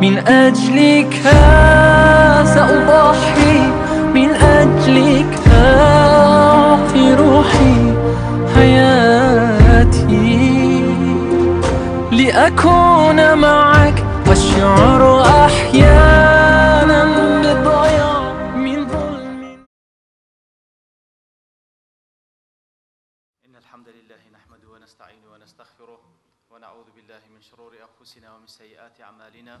من أجلك سأضحي من أجلك أعطي روحي حياتي لأكون معك والشعر أحيانا بالضياع من ظلم إن الحمد لله نحمده ونستعينه ونستغفره ونعوذ بالله من شرور أنفسنا ومن سيئات أعمالنا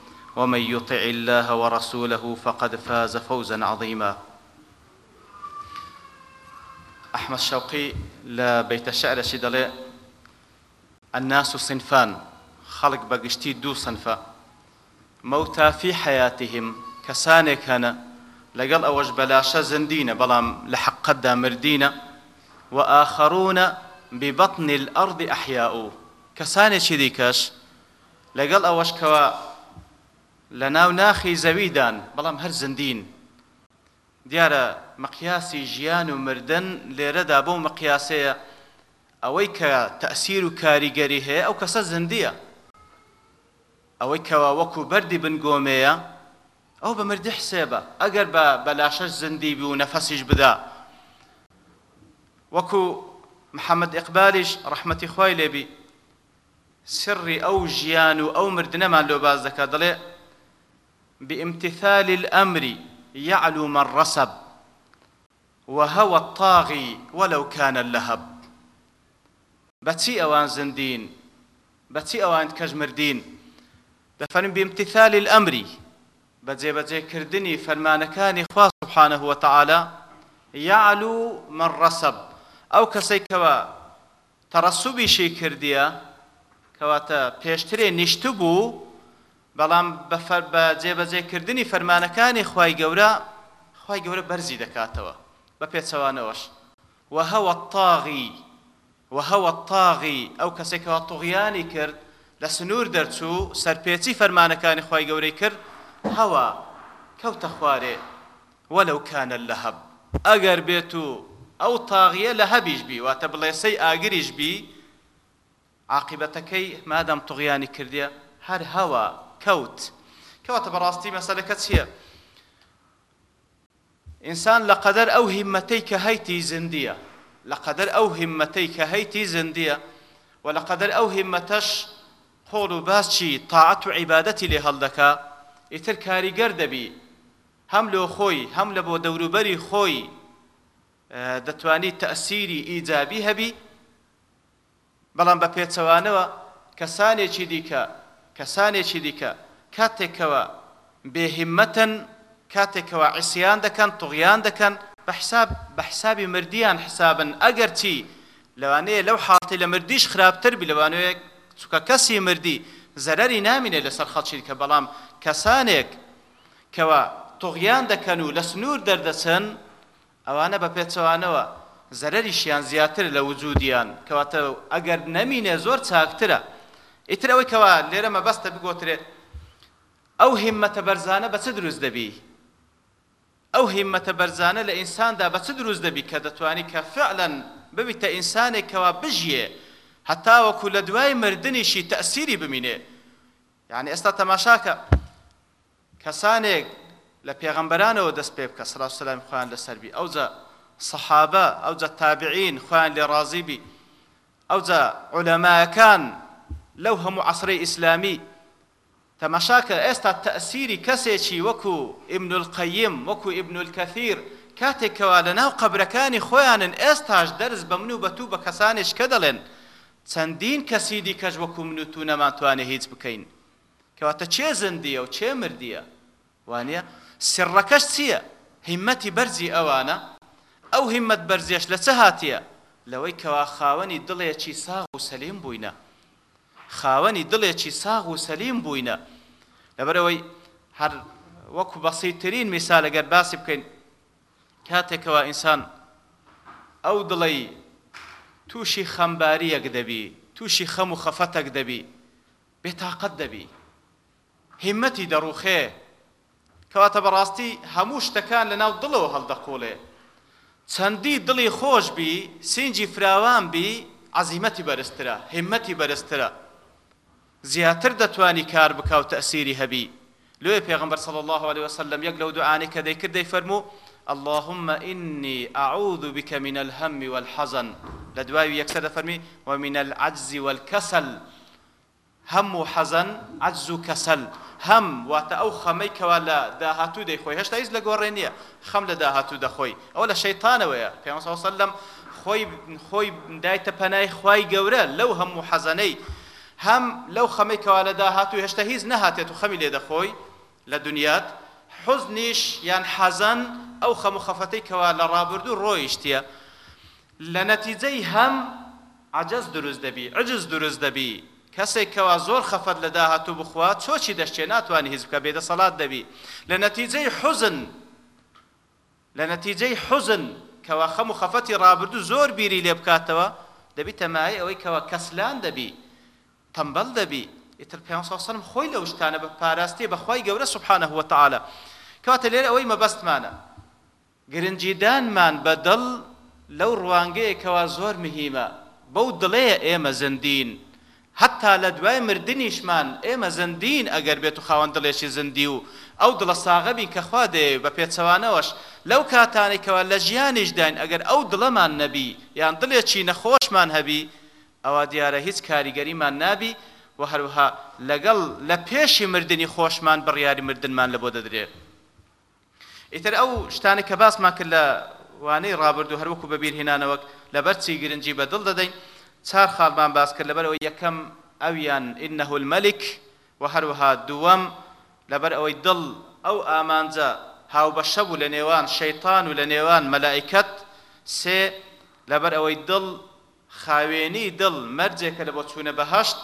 ومن يطع الله ورسوله فقد فاز فوزا عظيما أحمد شوقي لبيت الشعر شدلي الناس صنفان خلق بقشتي دو صنفة موتى في حياتهم كساني كان لەگەڵ ئەوەش بەلاشە زندینە بەڵام لە حەقەتدا مردینە و ئاخەڕونە بیبەتنی ئەڕدی ئەحیا و کەسانێکی دیکەش لەگەڵ ئەوەشکەوە لە ناو ناخی زەویدان بەڵام هەر زندین دیارە مەقیاسی ژیان و مردن لێرەدا بۆ مەقیاسەیە ئەوەی کە تەسیر و کاریگەری هەیە ئەو کەسە زندیە ئەوەی کەوا وەکو بەری بنگۆمەیە ئەو بە مردی حسێبە ئەگەر بە بەلاشەش زندی بی و نەفەسیش بدا وەکو محەممەد ئقبالیش ڕحمەتی خی لێبی سری ئەو ژیان و ئەو مردنەمان لۆ باز دەکات دەڵێ بامتثال الأمر يعلو من رسب وهوى الطاغي ولو كان اللهب بتي أوان زندين بتي أوان كجمردين دفن بامتثال الأمر بجي بجي كردني فرمان كان إخوة سبحانه وتعالى يعلو من رسب أو كسيكوا ترسبي شي كرديا كواتا بيشتري نشتبو بەڵام بە جێبەجێکردنی فەرمانەکانی خی گەورە خی گەورە بەرزی دەکاتەوە بە پێچەوانەوەش وهەوە تاغی وهەوە تاغی ئەو کەسێکەوە تۆغیانی کرد لە سنوور دەرچوو سەرپێچی فەرمانەکانی خی گەورەی کرد هەوە کەوتە خوارێ وەلەو کانە لە هەب ئەگەر بێت و ئەو تاغیە لە هەبیش بی واتە بڵێسەی ئاگریش بی عاقبەتەکەی مادەم تۆغیانی کردە هەر هەوە کەوت کەواتە بەڕاستی مەسەلەکە چییە؟ ئینسان لە قەدەر ئەو هیمەتەی کە هەیتی زندیە لە قەدەر ئەو هیمەتەی کە هەیتی زندیە و لە قەدەر ئەو هیمەتەش قۆڵ و باسچی تاعەت و عیبادەتی لێ هەڵدەکا ئیتر کاریگەر دەبی هەم لۆ خۆی هەم لە بۆ دەوروبەری خۆی دەتوانیت تەسیری ئیجابی هەبی بەڵام بە پێچەوانەوە کەسانێکی دیکە کەسانێکی دیکە کاتێکەوە بێهمەتەن کاتێکەوە عیسیان دەکەن توغیان دەکەن بە حساب بە حسابی مردیان حسابن ئەگەر چی لەوانەیە لەو حاڵتی لە مردیش خراپتر بی لەوانەیە چکە کەسی مردی زەرەری نامینێ لەسەر خەڵکی کە بەڵام کەسانێک کەوا توغیان دەکەن و لە سنوور دەردەچن ئەوانە بە پێچەوانەوە زەرەریشیان زیاتر لە وجودیان کەواتە ئەگەر نەمینێ زۆر چاکترە ئیتر ئەوەی کەوا لێرە مەبەستە بگۆترێت ئەو هێمەتە بەرزانە بە چ دروست دەبی ئەو هێمەتە بەرزانە لە ئینساندا بە چ دروست دەبی کە دەتوانی کە فعلەن ببیتە ئینسانێکەوە بژیێ هەتا وەکو لە دوای مردنیشی تەسیری بمینێ یعنی ئێستا تەماشاکە کەسانێک لە پێغەمبەرانەوە دەست پێ بکە سرا سلام خویان لەسەربی ئەوجە سەحابە ئەوجە تابعین خویان لێ ڕازیبی ئەوجە عولەماەکان لەو هەموو عسرەی ئیسلامی تەمەشاکە ئێستا تەسیری کەسێکی وەکو ئبن القەیم وەکو ئبن الکەثیر کاتێکەوە لە ناو قبرەکانی خۆیانن ئێستاش دەرز بە من و بەتوو بە کەسانێش کە دەڵێن چەندین کەسی دیکەش وەکو من و تو نەماتوانێ هیچ بکەین کەواتە چێ زندیە و چێ مردیە وانە سڕەکەش چییە هیمەتی بەرزی ئەوانە ئەو هیمەت بەرزیش لە چه هاتیە لەوەی کەوا خاوەنی دڵێکی ساغ و سەلیم بووینە خاوەنی دڵێکی ساغ و سەلیم بووینە لەبەرەوەی هەر وەکو بەسیترین میسا لەگەر باسی بکەین کاتێکەوە ئینسان ئەو دڵی تووشی خەمباریەک دەبی تووشی خەم و خەفەتەک دەبی بێتاقەت دەبی هیمەتی دەڕوخێ کەواتە بەڕاستی هەموو شتەکان لە ناو دڵەوە هەڵدەقۆڵێ چەندی دڵی خۆش بی سینجی فراوان بی عزیمەتی بەرزترە هیمەتی بەرزترە زیاتر دەتوانی کار بکەوتە ئەسیری هەبی لێ پێغمبەر صلی الله عليه وسلم یەک لەو دوعاانی کە دەیکرد دەیفەرموو اللهم إني أعوذ بك من الهم والحزن لدواوي يكسر فرمي ومن العجز والكسل هم وحزن عجز وكسل هم واتأو خميك ولا داهاتو دي خوي هشتا إز لقورينيا خم لداهاتو دا خوي أولا شيطان ويا في صلى الله عليه وسلم خوي خوي دايت بناي خوي قورا لو هم وحزني هەم لەو خەمەی کەوالەدا هاتو هێشتا هیچ نەهاتێت و خەمی لێدەخۆی لە دنیات حزنیش یان حەزەن ئەو خەم و خەفەتەی کەوا لە ڕابردوو ڕۆیشتە لە نەتیجەی هەم عجز دروست دەبی عجز دروست دەبی کەسێک کەوا زۆر خەفەت لە داهاتوو بخوا چۆچی دەشتێ ناتوانانی هیچ بکە بێدە سەڵات دەبی لە نەتیجەی حزن لە نەتیجەی حزن کەوا خەم و خەفەتی ڕابردوو زۆر بیری لێ بکاتەوە دەبی تەمای ئەوەی کەوا کەسلان دەبی تەمبەل دەبی ئیتر پێم خۆی لە شتانە بە پاراستی بەخوای گەورە سبحانە هوتەعاالە کاتە لێرە ئەوەی مەبەستمانە گرنجیدانمان بە دڵ لەو ڕوانگەیەکەوە زۆر مهمە بەو دڵەیە ئێمە زندین حتا لە دوای مردنیشمان ئێمە زندین ئەگەر بێت و خاوەند دڵێکی زندی و ئەو دڵە ساغەبی کەخوا دێ بە پێچەوانەوەش لەو کاتانێکەوە لە ژیانیش داین ئەگەر ئەو دڵەمان نەبی یان دڵێکی نەخۆشمان هەبی ئەوە دیارە هیچ کاریگەریمان نابی و هەروها لەگەڵ لە پێشی مردنی خۆشمان بڕیاری مردنمان لە بۆ دەدرێت ئیتر ئەو شتانە کە باسمان کرد لە وانەی ڕابرد و هەروەکو بەبییر هێنانەوەک لە بەرچی گرنگجی بەدڵ دەدەین چار خاڵمان باس کرد لەبەرەوە یەکەم ئەویان ئینەه المەلك و هەروەها دووەم لەبەر ئەوەی دڵ ئەو ئامانجە هاوبەشە بوو لە نێوان شەیتان و لە نێوان مەلائکەت سێ لەبەر ئەوەی دڵ خاوێنی دڵ مەرجێکە لە بۆ چوونە بەهشت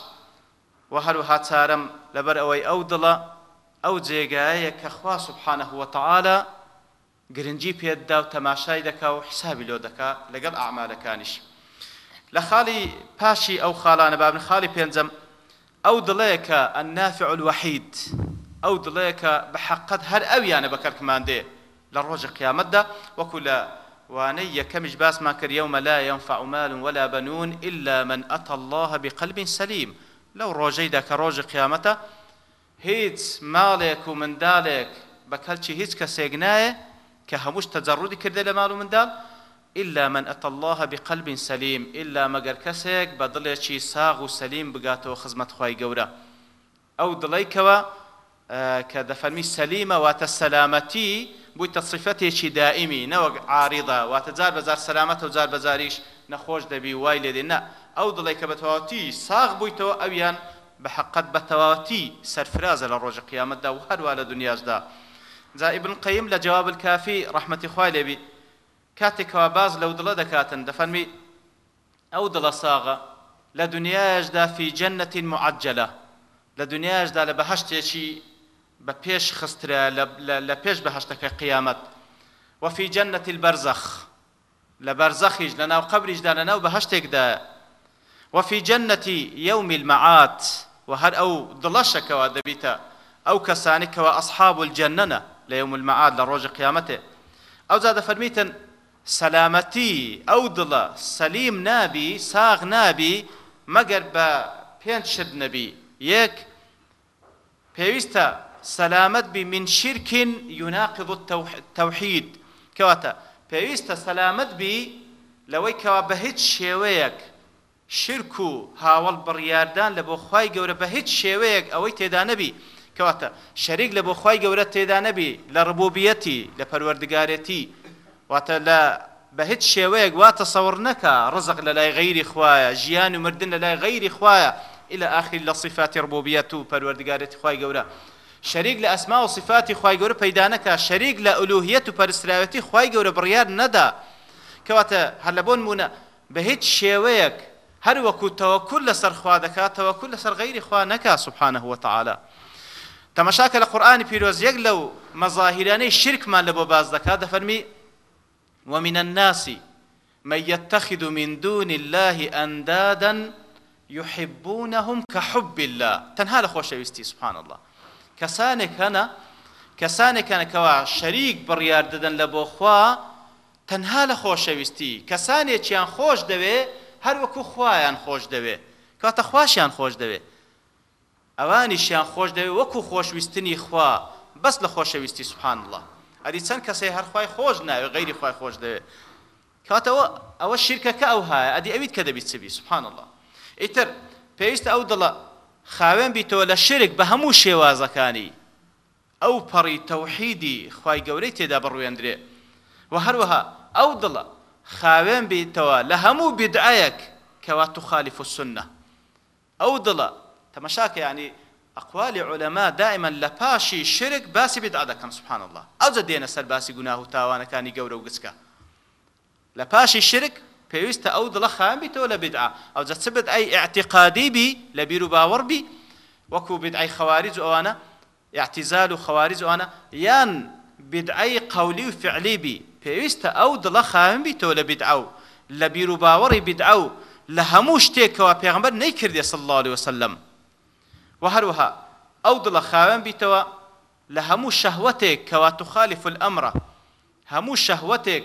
و هەروها چارەم لەبەر ئەوەی ئەو دڵە ئەو جێگایە کە خوا سبحانه وتعاالە گرنگی پێدا و تەماشای دەکا و حسابی لۆ دەکا لەگەڵ ئامالەکانیش لە خاڵی پاشی ئەو خاڵانە بابن خاڵی پێنجەم ئەو دڵەیەکە ئەنافع الوحید ئەو دڵەیەکە بە حقت هەر ئەویانە بەکەرکماندێ لە ڕۆژی قیامەتدا وەکو لە وانەی یەکەمیش باسمان کرد یومە لا ينفع مال ولا بنون إلا من أتى الله بقلب سليم لەو ڕۆژەیدا کە ڕۆژی قیامەتە هیچ ماڵێک و منداڵێک بە کەلچی هیچ کەسێک نایە کە هەمووش تەجەڕودی کردێ لە ماڵ و منداڵ إلا من أتى الله بقلب سليم إلا مەگەر کەسێک بە دڵێکی ساغ و سەلیم بگاتەوە خزمەت خی گەورە ئەو دڵیکەوە کە دەفەرمی سەلیمە واتە سەلامەتی بوویتە سیفەتێکی دائمی نەوەک عاریدا واتە جار بەزار سەلامەت و جار بەزاریش نەخۆش دەبی وای لێ دێنە ئەو دڵی کە بەتەواتی ساغ بوویتەوە ئەویان بە حقت بەتەواتی سەرفرازە لە ڕۆژە قیامەتدا و هەروە لە دنیاشدا زائبن قەیم لە جواب کافی ڕحمەتی خوای لێبی کاتێکەوە باز لەو دڵە دەکاتن دەفەنمی ئەو دڵە ساغە لە دنیاشدا فی جەنەتین معجلە لە دنیاشدا لە بەهشتێکی بە پێش خسترە لە پێش بەهشتەکە قیامەت وەفی جەنەتی بەرزەخ لە بەرزەخیش لە ناو قبریشدا لە ناو بە هەشتێکدا وەفی جەنەتی یومی المەعات و هەر ئەو دڵەشەکەەوە دەبیتە ئەو کەسانێکەوە ئەصحاب الجەنەنە لە یوم المەعات لە ڕۆژی قیامەتێ ئەو زادە فەرمیتن سەلامەتی ئەو دڵە سەلیم نابی ساغ نابی مەگەر بە پێنج شت نەبی یەک پێویستە سەلامت بی من شرکن یوناقض التوحید کەواتە پێویستە سەلامت بی لەوەی کەوا بە هیچ شێوەیەک شرک و هاوڵ بڕیاردان لە بۆ خی گەورە بە هیچ شێوەیەک ئەوەی تێدا نەبی کەواتە شەریک لە بۆ خی گەورە تێدا نەبی لە ڕبوبیەتی لە پەروەردگارەتی واتە لە بە هیچ شێوەیەک واتە سەوڕ نەکە ڕزق لە لای غیری خوایە ژیان و مردن لە لای غیری خوایە إلى آخر لە صفاتی ڕبوبیەت و پەروەردگارەتی خی گەورە شەریک لە ئەسما و سیفاتی خی گەورە پەیدانەکە شەریک لە ئەلوهیت و پەرراوەتی خی گەورە بڕیار نەدا کەواتە هەر لە بۆن مونە بە هیچ شێوەیەک هەرو وەکو تەوەکل لەسەر خوا دەکات تەوەکل لەسەر غیری خوا نەکا سبحانه وتعاالە تەمەشاکە لە قورآانی پیرۆز یەک لەو مەظاهیرانەی شرکمان لە بۆ باز دەکات دەفەرمی ومن الناس من يتخذ من دون الله أندادا يحبونهم كحب الله تنها لخوش ويستي سبحان الله کەسانێک هەنا کەسانێکەنە کەوا شەریک بڕیار دەدەن لە بۆ خوا تەنها لە خۆشەویستی کەسانێکیان خۆش دەوێ هەروەکو خوایان خۆش دەوێ کاتە خواشیان خۆش دەوێ ئەوانیشیان خۆش دەوێ وەکو خۆشویستنی خوا بەس لە خۆشەویستی سوبحان الله ئەری چەند کەسی هەرخوای خۆش ناوێ غیری خوای خۆش دەوێ کاتەوە ئەوە شیرکەکە ئەو هایە ئەدی ئەویت کە دەبیت چبی سوبحان الله ئیتر پێویستە ئەو دڵە خاوێن بیتەوە لە شرک بە هەموو شێوازەکانی ئەو پەڕی تەوحیدی خی گەورەی تێدا بڕوێندرێ و هەروەها ئەو دڵە خاوێن بیتەوە لە هەموو بدعایەک کەوا تو خالیف و سنە ئەو دڵە تەمەشاکە ینی ئەقوالی علەما دائما لە پاشی شرک باسی بدعا دەکەن سبحان الله ئەوجە دێنە سەر باسی گوناه و تاوانەکانی گەورە و گچکە لە پاشی شرک پێویستە ئەو دڵە خامیتەوە لە بدعا ئەو جە چ بد ئەی اعتیقادی بی لە بیر و باوەڕ بی وەکو بدعی خەواریج ئەوانە اعتیزال و خەواریج ئەوانە یان بدعی قولی و فعلی بی پێویستە ئەو دڵە خاوم بیتەوە لە بدعا و لە بیر و باوەڕی بدعا و لە هەموو شتێکەوە پێغمبەر نەیکردێ صلی الله عليه وسلم و هەروەها ئەو دڵە خاوم بیتەوە لە هەموو شەهوەتێک کەوا تخالف الأمرە هەموو شەهوەتێک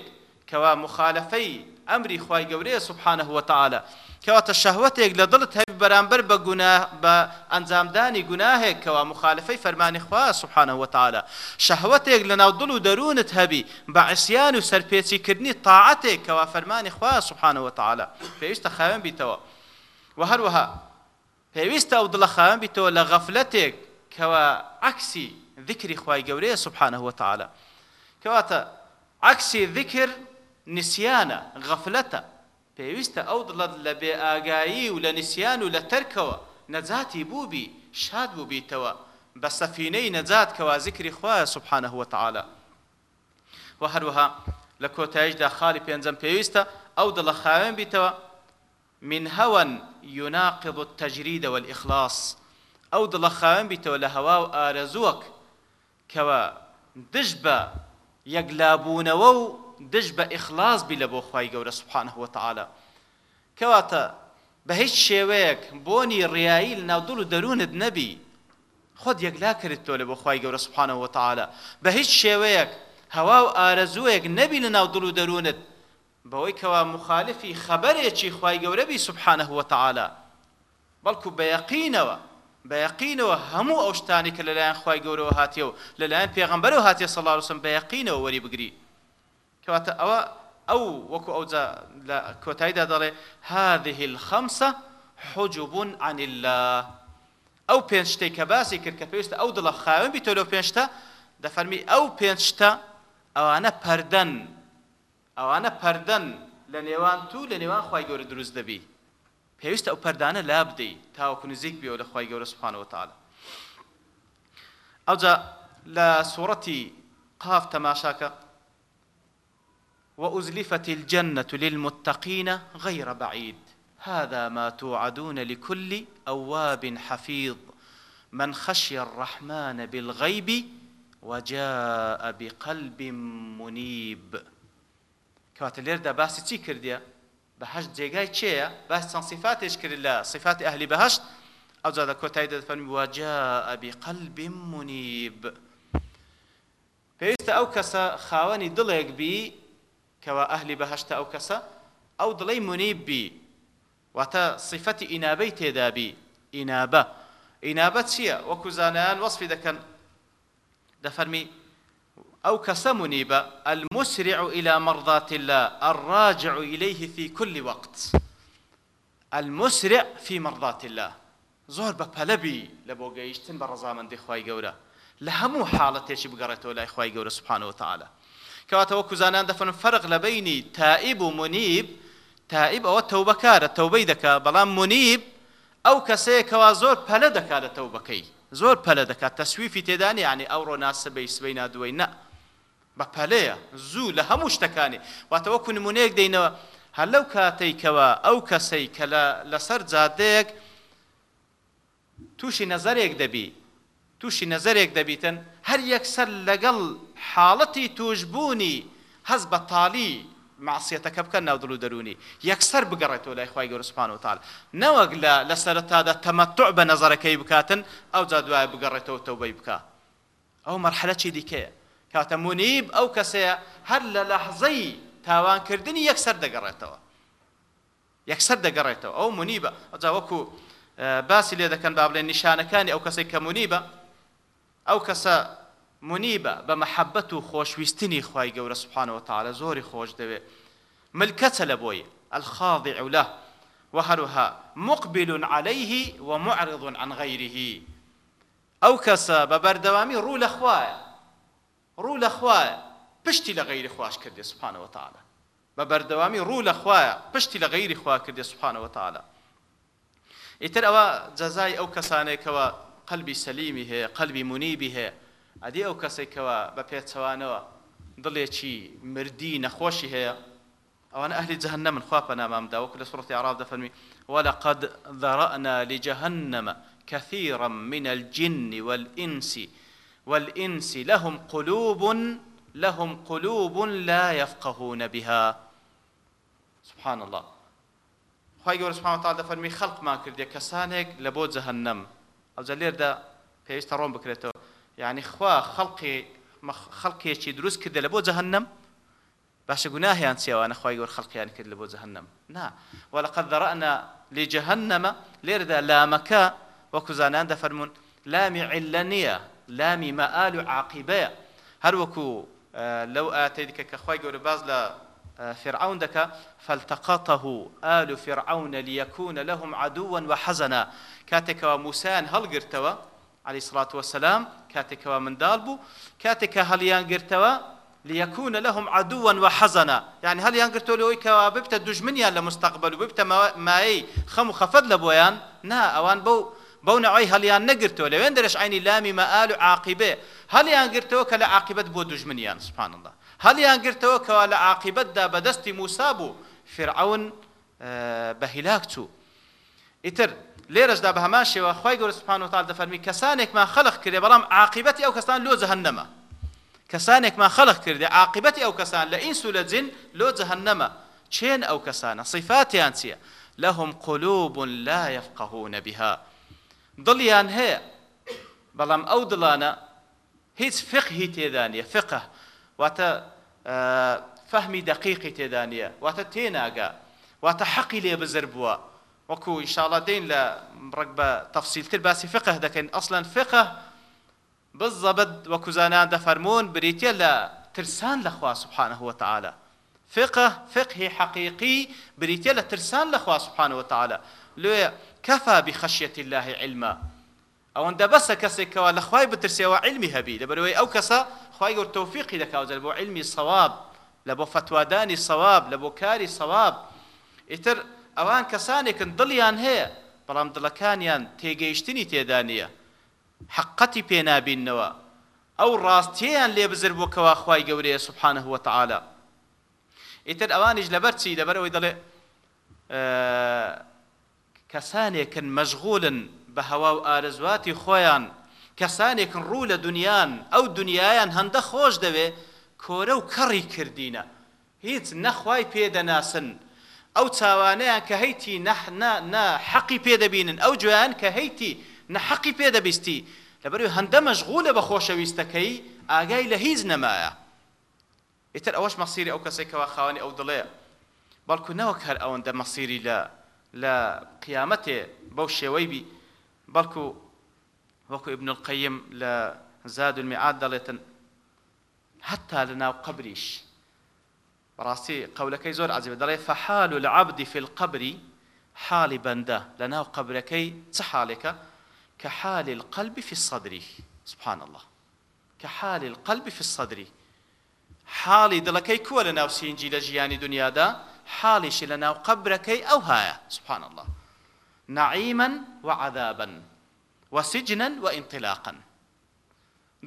کەوا مخالفەی ئەمری خی گەورەیە سبحانە هوتەعاالە کەواتە شەهوەتێک لە دڵت هەبی بەرامبەر بە بە ئەنجامدانی گوناهێک کەوا مخالفەی فەرمانی خوا سبحانە وتعاالە شەهوەتێک لە ناو دڵ و دەروونت هەبی بە عسیان و سەرپێچیکردنی تاعاتێک کەوا فەرمانی خوا سبحانە وتعاالە پێویستە خاوێن بیتەوە و هەروەها پێویستە ئەو دڵە خاوێن بیتەوە لە غەفلەتێک کەوا عکسی ذکری خی گەورەیە سبحانە وتعاالە کەواتە عکسی ذکر نسیانە غەفلەتە پێویستە ئەو دڵت لە بێ ئاگایی و لە نسیان و لە تەرکەوە نەجاتی بووبی شاد بوو بیتەوە بە سەفینەی نەجات کەوا ذکری خوایە سبحانەه وتعاالە و هەروەها لە کۆتاییشدا خاڵی پێنجەم پێویستە ئەو دڵە خاوێن بیتەوە من هەون یوناقض التەجرید والإخلاص ئەو دڵە خاوێن بیتەوە لە هەوا و ئارەزووەک کەوە دش بە یەکلابوونەوە و دژ بە ئیخلاص بی لە بۆ خی گەورە سوبحانه وتعاالە کەواتە بە هیچ شێوەیەک بۆنی ڕیایی لە ناودڵ و دەروونت نەبی خۆت یەکلا کرد تۆ لە بۆ خی گەورە سوبحانه وتعاالە بە هیچ شێوەیەک هەوا و ئارەزوویەک نەبی لە ناودڵ و دەروونت بەوەی کەوا مخالفی خەبەرێکی خی گەورەبی سوبحانه وتعاالە بەڵکو بە یەقینەوە بە یەقینەوە هەموو ئەو شتانی کە لەلایەن خی گەورەوە هاتیە و لەلایەن پێغمبەر و هاتی سەڵاوسم بە یەقینەوە وەری بگری کەواتە ئەوە ئەو وەکو ئەو لە کۆتاییدا دەڵێ هذه الخەمسە حجوبون عن الله ئەو پێنج شتێک کە باسی کرد کە پێویستە ئەو دڵە خاوێن بیتۆ لەو پێنجتە دەفەرمی ئەو پێنج شتە ئەوانە پەردەن ئەوانە پەردەن لە نێوان تو لە نێوان خی گەورە دروست دەبی پێویستە ئەو پەردانە لا بدەی تاوەکو نزیک بیەوە لە خی گەورە سوبحانەوە تعالی ئەوجا لە سوورەتی قاف تەماشاکە وأزلفت الجنة للمتقين غير بعيد هذا ما توعدون لكل أواب حفيظ من خشي الرحمن بالغيب وجاء بقلب منيب کەواتە لێردا باسی چی کردە بەهشت جێگای چێە باس چەند سیفاتێش کرد لە سیفاتی ئەهلی بەهشت ئەو زیادە کۆتایی دەفەرمی واجە ئەبی قەلبی منیب پێویستە ئەو کەسە خاوەنی دڵێک بی کەوا ئەهلی بەهشتا ئەو کەسە ئەو دڵی منیببی واتە صفەتی ئینابەی تێدابی ئینابە ئینابە چییە؟ وەکو زانایان وەصفی دەکەن دەفەرمی ئەو کەسە منیبە المسرع إلى مرضات الله الراجع إليه في كل وقت المسرع في مرضات الله زۆر بە پەلەبی لە بۆ گەیشتن بە ڕەزامەندی خی گەورە لە هەموو حاڵەتێکی بگەڕێتەوە لای خی گەورە سوبحانەوە تاالە کەواتەوە کوزانان دەفن فەرق لە بینی تائب و منیب تائب ئەوە تەوبەکارە تەوبەی دەکا بەڵام منیب ئەو کەسەیەکەوا زۆر پەلە دەکات لە تەوبەکەی زۆر پەلە دەکات تەسویفی تێدانی عنی ئەو ڕۆناسبەی سبەی نادوی نە بە پەلەیە زوو لە هەموو شتەکانی واتەوە کونمونەیەک دەینەوە هەر لەو کاتێکەوە ئەو کەسەی کە لەسەر جادەیەک تووشی نەزەرێک دەبی تووشی نەزەرێک دەبیتن هەر یەکسەر لەگەڵ حاڵەتی توشببوونی هەز بە تاالی معسیەتەکە بکە ناودڵ و دەرونی یەکسەر بگەڕێتەوە لای خی گەورسپان و تال نەوەک لە لە سەرتادا تەمەتوع بە نظرەکەی بکاتن ئەو جا دوای بگەڕێتەوە تەوبەی بکە ئەو مەرحلەی دیکەیە کاتە منیب ئەو کەسەیە هەر لە لەحزەی تاوانکردنی یەکسەر دەگەڕێتەوە یەکسەر دەگەڕێتەوە ئەو منیبە ئەجا وەکو باسی لێ دەکەن با بڵێن نیشانەکانی ئەو کەسی کەمونیبە ئەو کەسە منیبە بە مەحەبەت و خۆشویستنی خی گەورە سوبحانەوە تاالە زۆری خۆش دەوێت ملکەچە لە بۆی ئەلخاضی ئەوله وهروها مقبل عليه ومعرض عن غيره ئەو کەسە بە بەردەوامی ڕوو لە خوایە ڕوو لە خوایە پشتی لە غیری خوش کردێ سوبحانەوە تاالە بە بەردەوامی ڕوو لە خوایە پشتی لە غیری خوا کردێ سوبحانەوە تاالە ئیتر ئەوە جەزای ئەو کەسانێکەوە قەلبی سەلیمی هەیە قەلبی منیبی هەیە ئەدی ئەو کەسێکەوە بە پێچەوانەوە دڵێکی مردی نەخۆشی هەیە ئەوان أهل جهنم من خواب نامام دا وكل سورة أعراف دفنمي ولقد ذرأنا لجهنم كثيرا من الجن والإنس والإنس لهم قلوب لهم قلوب لا يفقهون بها سبحان الله خواهي قول سبحانه وتعالى دفنمي خلق ما كردية كسانك لبو جهنم ئەوجە لێردا پێویستە ڕۆم بکرێتەوە یعنی خوا خەڵقی خەڵکێکی دروست کردە لە بۆ جەهنم باشە گوناهیان چێوانە خی گەۆر خەڵکیان کرد لە بۆ جەهنم نا وەلقد ذرأنا لجهنم لێردا لامەکە وەکو زانان دەفەرمونون لامی عیلە نییە لامی مەآل و عاقیبەیە هەروەکو لەو ئاتەی دیکە کە خی گەورە باز لە فرعون دكا فالتقطه آل فرعون ليكون لهم عدوا وحزنا كاتك وموسان هل قرتوا عليه الصلاة والسلام كاتك ومن دالبو كاتك هل ينقرتوا ليكون لهم عدوا وحزنا يعني هل ينقرتوا لوي كواببت الدجمنيا لمستقبل وببت ماي خم خفض لبويان نا اوان بو بو نوعي هل يان نقرتوا لوين درش عيني لامي مآل عاقبه هل ينقرتوا كلا عاقبة بو دجمنيا سبحان الله هەڵیان گرتەوە کەوا لە عاقبەتدا بەدەستی موسا بوو فرعون بە هیلاک چوو ئیتر لێرەشدا بە هەمان شێوە خی گەورسپان و تال دەفەرمی کەسانێکمان خەلق کردێ بەڵام عاقبەتی ئەو کەسان لۆ جەهنەمە کەسانێکمان خەلق کردێ عاقبەتی ئەو کەسان لە ئین سو لە جین لۆ جەهنەمە چێن ئەو کەسانە صیفاتیان چییە لەهم قلوب لا يفقهون بها دڵیان هەیە بەڵام ئەو دڵانە هیچ فقهی تێدانە فقه واتە فەهمی دقیقی تێدا نیە واتە تێناگا واتە حەقی لێ بزر بووە وەکو ئیشاڵە دین لە ڕێک بە تەفسیلتر باسی فقه دەکەین ئەسلەن فقه بزەبد وەکو زانان دەفەرمونون بریتە لە ترسان لەخوا سبحانه وتعالى فقه فقه حقيقي بريتيا لترسان لخوا سبحانه وتعالى لو كفى بخشية الله علما ئەوەندە بەسە کەسێکەوە لە خی بترسێەوە علمی هەبی لەبەرەوەی ئەو کەسە خی گەور تەوفیقی دەکاوزل بۆ علمی سەواب لە بۆ فتوادانی سەواب لە بۆ کاری سەواب ئیتر ئەوان کەسانێکن دڵیان هەیە بەڵام دڵەکانیان تێگەیشتنی تێدا نیە حقەتی پێنابینەوە ئەو ڕاستیان لێ بزر بۆکەوە خی گەورەیە سبحانە هو تعاالە ئیتر ئەوانیش لەبەر چی لەبەرەوەی دەڵێ کەسانێکن مەشغولن بە هەوا و ئارزواتی خۆیان کەسانێکن ڕوو لە دنیان ئەو دنیایان هەندە خۆش دەوێ کۆرە و کەڕی کردینە هیچ نەخوای پێدەناسن ئەو چاوانەیان کە هەیتی حەقی پێدەبینن ئەو جویان کە هەیتی نەحەقی پێدەبیستی لەبەر هەندە مەشغولە بە خۆشەویستەکەی ئاگای لە هیچ نەمایە ئیتر ئەوەش مەسیری ئەو کەسێکەوە خاوەنی ئەو دڵێ بەڵکو نەوەک هەر ئەوەندە مەسیری لە لە قیامەتێ بەو شێوەی بی بەڵکو وەکو ابن القیم لە زاد المعاد دەڵێتن حتا لە ناو قبریش بەڕاستی قەولەکەی زۆر عزیبە دەڵێ فحال العبد في القبر حالی بەندە لە ناو قبرەکەی چ حالێکە کە حالی القلب في الصدر سبحان الله کە حالی القلب في الصدر حاڵی دڵەکەی کووە لە ناو سینجی لە ژیانی دنیادا حاڵیشی لە ناو قبرەکەی ئەو هایە سبحان الله نعيما وعذابا وسجنا وانطلاقا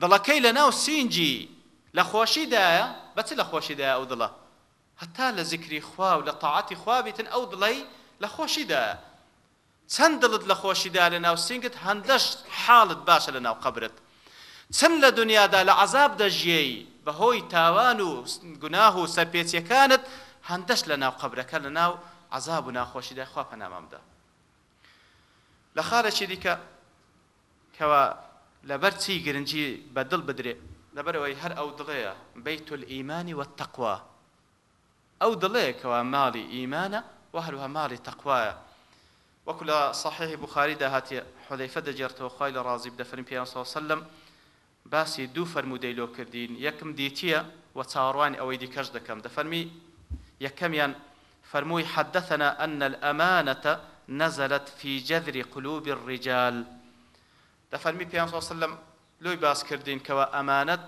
دڵەکەی لە ناو سینجی لە خۆشیدایە بەچ لە خۆشیدایە ئەو دڵە هەتا لە زیکری خوا و لە تەعاتی خوابیتن ئەو دڵی لە خۆشیدایە چەند دڵت لە خۆشیدا لە ناو سینگت هەندەش حاڵت باشە لە ناو قبرت چەند لە دنیادا لە عذاب دەژیەی بەهۆی تاوان و گوناه و سەرپێچیەکانت هەندەش لە ناو قبرەکە لە ناو عذاب و ناخۆشیدا خوا پەنامامدا لە خاڵێکی دیکە کەوا لەبەر چی گرنگی بە دڵ بدرێ لەبەرەوەی هەر ئەو دڵەیە بیت الئیمانی والتەقوا ئەو دڵەیەکەوە ماڵی ئیمانە و هەروها ماڵی تەقوایە وەکو لە صحیحی بخاریدا هاتیە حذەیفە دەجێرتەوە خی لە ڕازی دەفرین پێ سلم باسی دوو فەرمودەی لۆ کردین یەکم دیتیە و چاڕوانی ئەوەی دیکەش دەکەم دەفەرمی یەکەمیان فەرمووی حدثنا أن الأمانة نەزەلت فی جەذری قلوب الرجال دەفەرمی پێ وسلم لۆی باس کردین کەوە ئەمانەت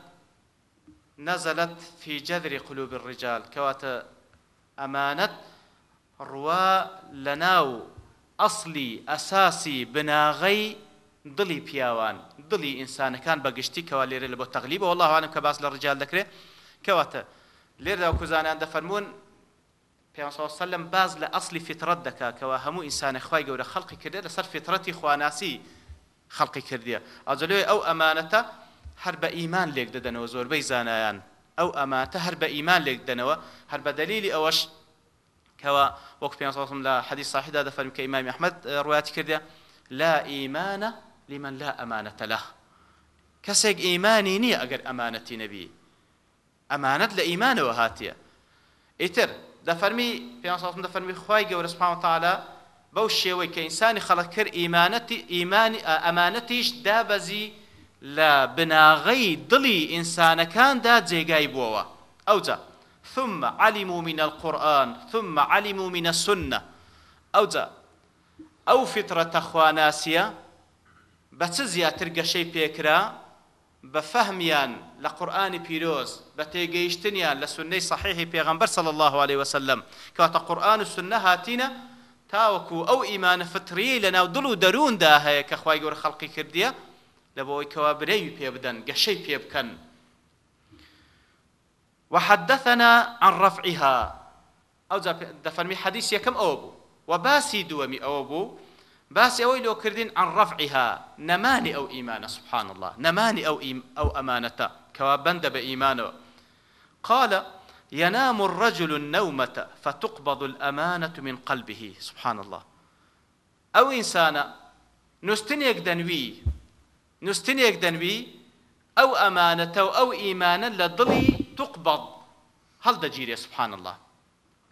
نەزەلت فی جەذری قلوب الرجال کەواتە ئەمانەت ڕوا لە ناو ئەسلی ئەساسی بناغی دڵی پیاوان دڵی ئینسانەکان بەگشتی کەوا لێرە لە بۆ تەغلیب بە وڵڵهوانم کە باس لە ڕجال دەکرێت کەواتە لێردا کوزانان دەفەرمونون پێسەلم باز لە ئەاصلی فترەت دەکاتەوە هەموو ئینسانی خی گەورە خەڵقی کردێت لەسەر فترەتی خواناسی خەڵقی کردیە ئاجلۆی ئەو ئەمانەتە هەر بە ئیمان لێک دەدەنەوە زۆربەی زانایان ئەو ئەماتە هەر بە ئیمان لێک دەنەوە هەر بە دلیلی ئەوەش کەوا وەک پێم لە حەدی ساحدا دەفەرم کە ئیمامی ئەحمد ڕواتی کردە لا ئیمانە لیمەن لا ئەمانەتە لە کەسێک ئیمانی نییە ئەگەر ئەمانەتی نەبی ئەمانەت لە ئیمانەوە هاتیە ئیتر دەفەرمی پێم دەفەرمی خی گەورە سپتاالە بەو شێوەی کە ئینسانی خەڵک کرد ئیمانەتی ئیمانی ئەمانەتیش دابەزی لە بناغی دڵی ئینسانەکاندا جێگای بووەوە ئەوجا ثم علموا من القرآن ثم علموا من السنة ئەوجا ئەو فترەتە خواناسیە بە چ زیاتر گەشەی پێکرا بە فەهمیان لە قورآانی پیرۆز بە تێگەیشتنیان لە سنەی صحیحی پێغمبەر صلی الله عليه وسلم کاتە قورآن و سنە هاتینە تاوەکو ئەو ئیمانە فتری لە ناو دڵ و دەرووندا هەیە کە خی گەور خەڵقی کردیە لە بۆەوەی کەوا برەوی پێ بدەن گەشەی پێ بکەن وحدثنا عن رفعها ئەو دەفەرمی حەدیث یەکەم ئەوە بوو و باسی دووەمی ئەوە بوو باسی ئەوەی لۆکردین ئەن ڕفعها نەمانی ئەو ئیمانە سبحان الله نەمانی ئەو ئەو ئەمانەتە کەوا بەندە بە ئیمانەوە قال ينام الرجل النومة فتقبض الأمانة من قلبه سبحان الله أو إنسان نستنيك دنوي نستنيك دنوي أو أمانة أو إيمانا لضلي تقبض هل دجيري سبحان الله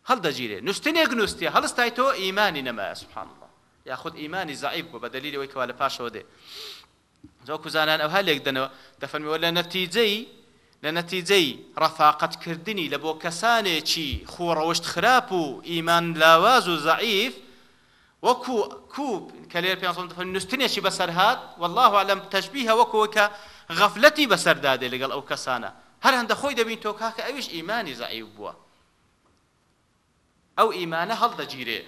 هل دجيري نستنيك نستي هل استايتو إيماني نما سبحان الله یاخود ئیمانی زعیب بوو بە دلیلەوەی کەوا لە پاشەوە دێ زۆکو زانان ئەو هەلێک دەنەوە دەفەنەوە لە نەتیجەی لە نەتیجەی ڕەفاقەتکردنی لە بۆ کەسانێکی خۆڕەوشت خراپ و ئیمان لاواز و زعیف وەکو کوب کە لێر پێ نوستنێکی بەسەر هاات والله لەم تەشببیە وەکەوە کە غەفلەتی بەسەردادێ لەگەڵ ئەو کەسانە هەر هەندە خۆی دەبین تۆ کاکە ئەویش ئیمانی زعیب بووە ئەو ئیمانە هەڵدەگیرێ